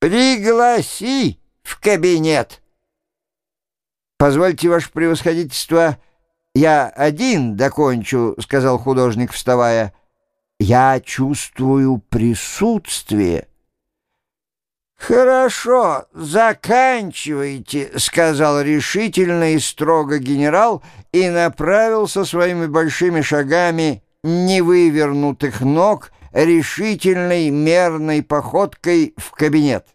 Пригласи в кабинет. Позвольте, ваше превосходительство, я один докончу, сказал художник, вставая. Я чувствую присутствие. «Хорошо, заканчивайте», — сказал решительно и строго генерал и направился своими большими шагами невывернутых ног решительной мерной походкой в кабинет.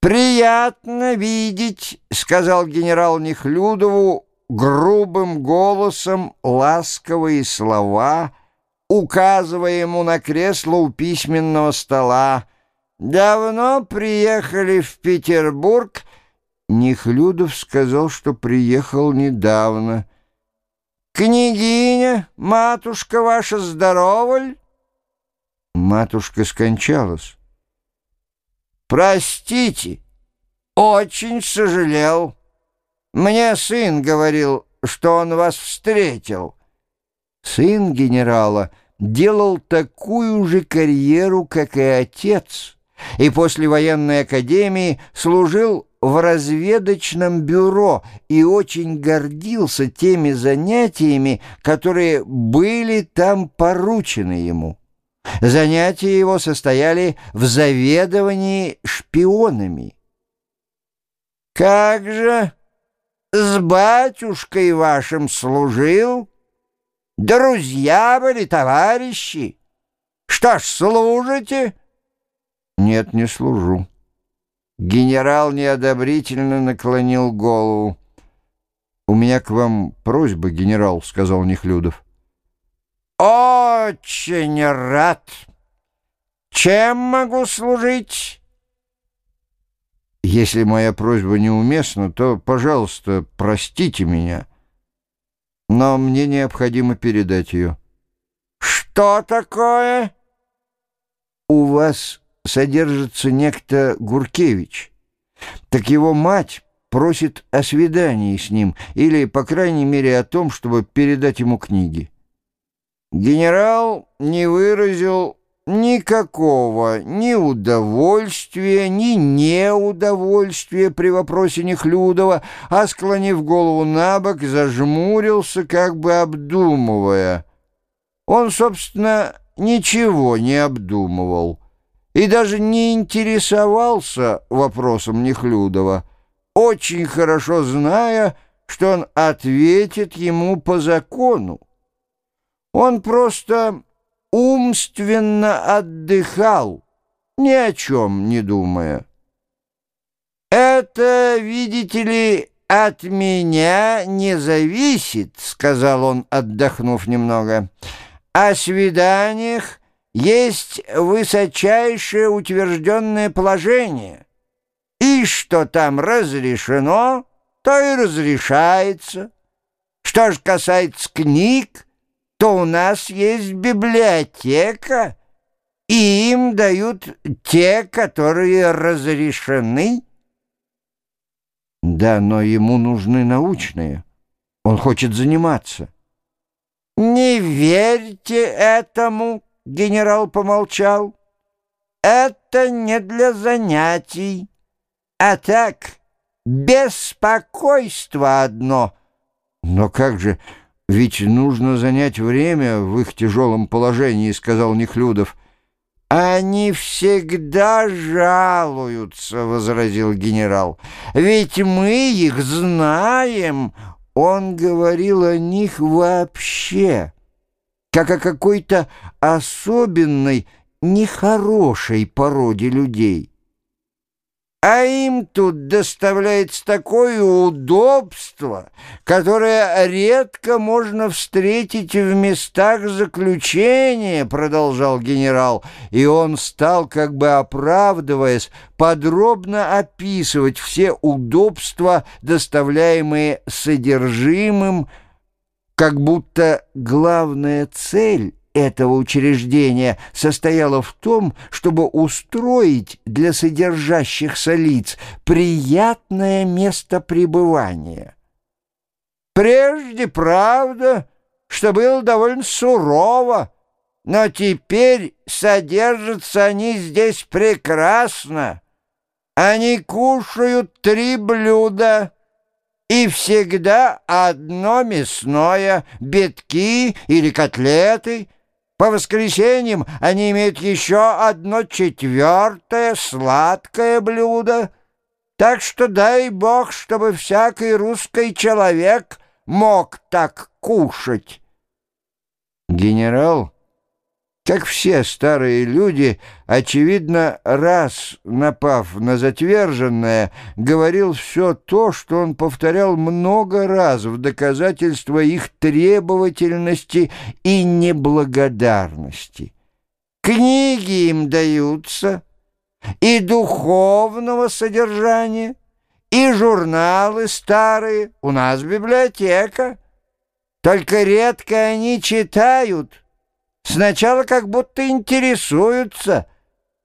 «Приятно видеть», — сказал генерал Нехлюдову грубым голосом ласковые слова, указывая ему на кресло у письменного стола. «Давно приехали в Петербург?» Нехлюдов сказал, что приехал недавно. «Княгиня, матушка ваша здорова ли?» Матушка скончалась. «Простите, очень сожалел. Мне сын говорил, что он вас встретил». Сын генерала делал такую же карьеру, как и отец, и после военной академии служил в разведочном бюро и очень гордился теми занятиями, которые были там поручены ему. Занятия его состояли в заведовании шпионами. «Как же с батюшкой вашим служил? Друзья были, товарищи? Что ж, служите?» «Нет, не служу». Генерал неодобрительно наклонил голову. «У меня к вам просьба, генерал», — сказал Нехлюдов. «Очень рад. Чем могу служить?» «Если моя просьба неуместна, то, пожалуйста, простите меня. Но мне необходимо передать ее». «Что такое?» «У вас содержится некто Гуркевич. Так его мать просит о свидании с ним или, по крайней мере, о том, чтобы передать ему книги». Генерал не выразил никакого ни удовольствия, ни неудовольствия при вопросе Нехлюдова, а, склонив голову на бок, зажмурился, как бы обдумывая. Он, собственно, ничего не обдумывал и даже не интересовался вопросом Нехлюдова, очень хорошо зная, что он ответит ему по закону. Он просто умственно отдыхал, ни о чем не думая. «Это, видите ли, от меня не зависит», — сказал он, отдохнув немного. «О свиданиях есть высочайшее утвержденное положение, и что там разрешено, то и разрешается. Что же касается книг, то у нас есть библиотека, и им дают те, которые разрешены. Да, но ему нужны научные. Он хочет заниматься. Не верьте этому, генерал помолчал. Это не для занятий, а так, беспокойство одно. Но как же... «Ведь нужно занять время в их тяжелом положении», — сказал Нехлюдов. «Они всегда жалуются», — возразил генерал. «Ведь мы их знаем». Он говорил о них вообще, как о какой-то особенной, нехорошей породе людей. А им тут доставляется такое удобство, которое редко можно встретить в местах заключения, продолжал генерал, и он стал, как бы оправдываясь, подробно описывать все удобства, доставляемые содержимым, как будто главная цель этого учреждения состояла в том, чтобы устроить для содержащихся лиц приятное место пребывания. Прежде, правда, что было довольно сурово, но теперь содержатся они здесь прекрасно. Они кушают три блюда и всегда одно мясное, битки или котлеты. По воскресеньям они имеют еще одно четвертое сладкое блюдо. Так что дай Бог, чтобы всякий русский человек мог так кушать. Генерал как все старые люди, очевидно, раз напав на затверженное, говорил все то, что он повторял много раз в доказательство их требовательности и неблагодарности. Книги им даются и духовного содержания, и журналы старые, у нас библиотека. Только редко они читают — Сначала как будто интересуются,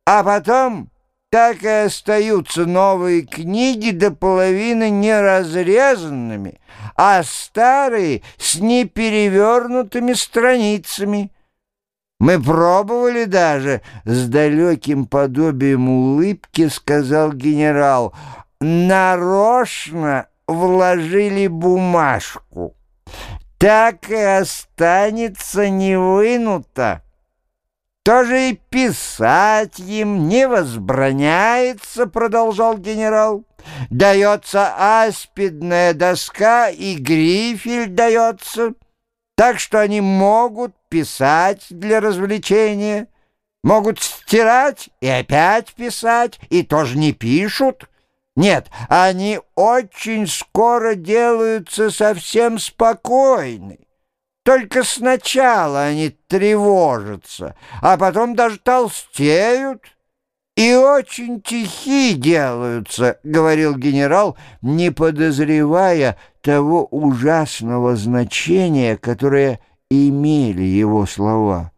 а потом так и остаются новые книги до половины неразрезанными, а старые с неперевернутыми страницами. Мы пробовали даже, с далеким подобием улыбки, сказал генерал, нарочно вложили бумажку так и останется невынуто. Тоже и писать им не возбраняется, продолжал генерал. Дается аспидная доска и грифель дается, так что они могут писать для развлечения, могут стирать и опять писать, и тоже не пишут. Нет, они очень скоро делаются совсем спокойны. Только сначала они тревожатся, а потом даже толстеют и очень тихи делаются, — говорил генерал, не подозревая того ужасного значения, которое имели его слова.